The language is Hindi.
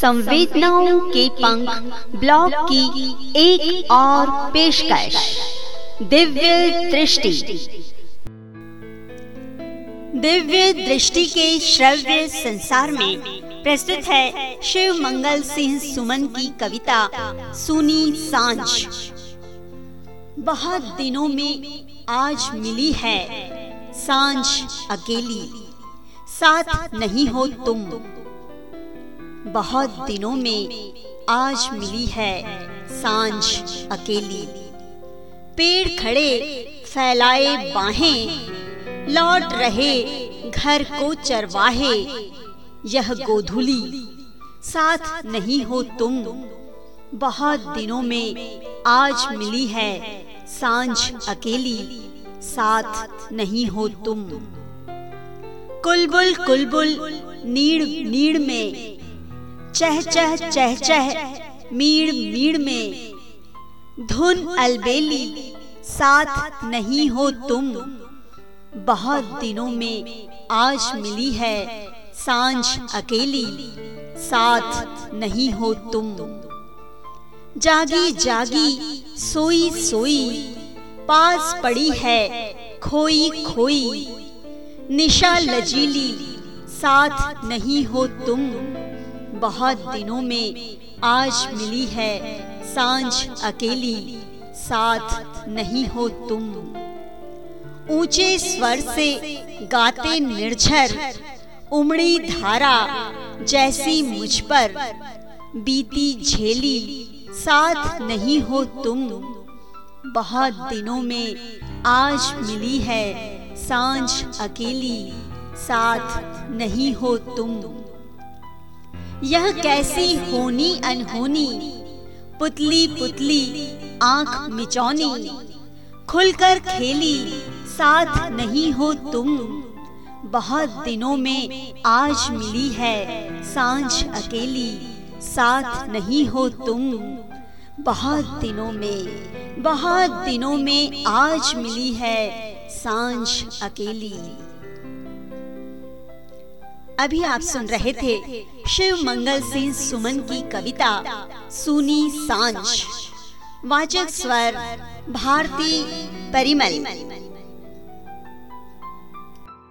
संवेदनाओं के पंख ब्लॉग की एक और पेशकश। दिव्य दृष्टि। दिव्य दृष्टि के श्रव्य संसार में प्रस्तुत है शिव मंगल सिंह सुमन की कविता सुनी साँझ। बहुत दिनों में आज मिली है साँझ अकेली। साथ नहीं हो तुम। बहुत दिनों में आज मिली है साँझ अकेली। पेड़ खड़े, फैलाए बाहें, लौट रहे घर को चरवाहे। यह गोधुली, साथ नहीं हो तुम। बहुत दिनों में आज मिली है साँझ अकेली, साथ नहीं हो तुम। कुलबुल कुलबुल, नीड़ नीड़ में चह चह चह चह, मीड़ मीड़ में। धुन अलबेली, साथ नहीं हो तुम। बहुत दिनों में आज मिली है साँझ अकेली, साथ नहीं हो तुम। जागी जागी, सोई सोई, पास पड़ी है खोई खोई। निशा लजीली, साथ नहीं हो तुम। बहुत दिनों में आज मिली है साँझ अकेली, साथ नहीं हो तुम। ऊँचे स्वर से गाते निर्झर, उमड़ी धारा जैसी मुझ पर। बीती झेली, साथ नहीं हो तुम। बहुत दिनों में आज मिली है साँझ अकेली, साथ नहीं हो तुम। यह कैसी होनी अनहोनी? पुतली पुतली, आँख मिचौनी। खुलकर खेली, साथ नहीं हो तुम। बहुत दिनों में आज मिली है साँझ अकेली, साथ नहीं हो तुम। बहुत दिनों में, बहुत दिनों में आज मिली है साँझ अकेली। अभी आप सुन रहे थे शिव मंगल सिंह सुमन की कविता सुनी साँझ। वाचक स्वर भारती परिमल।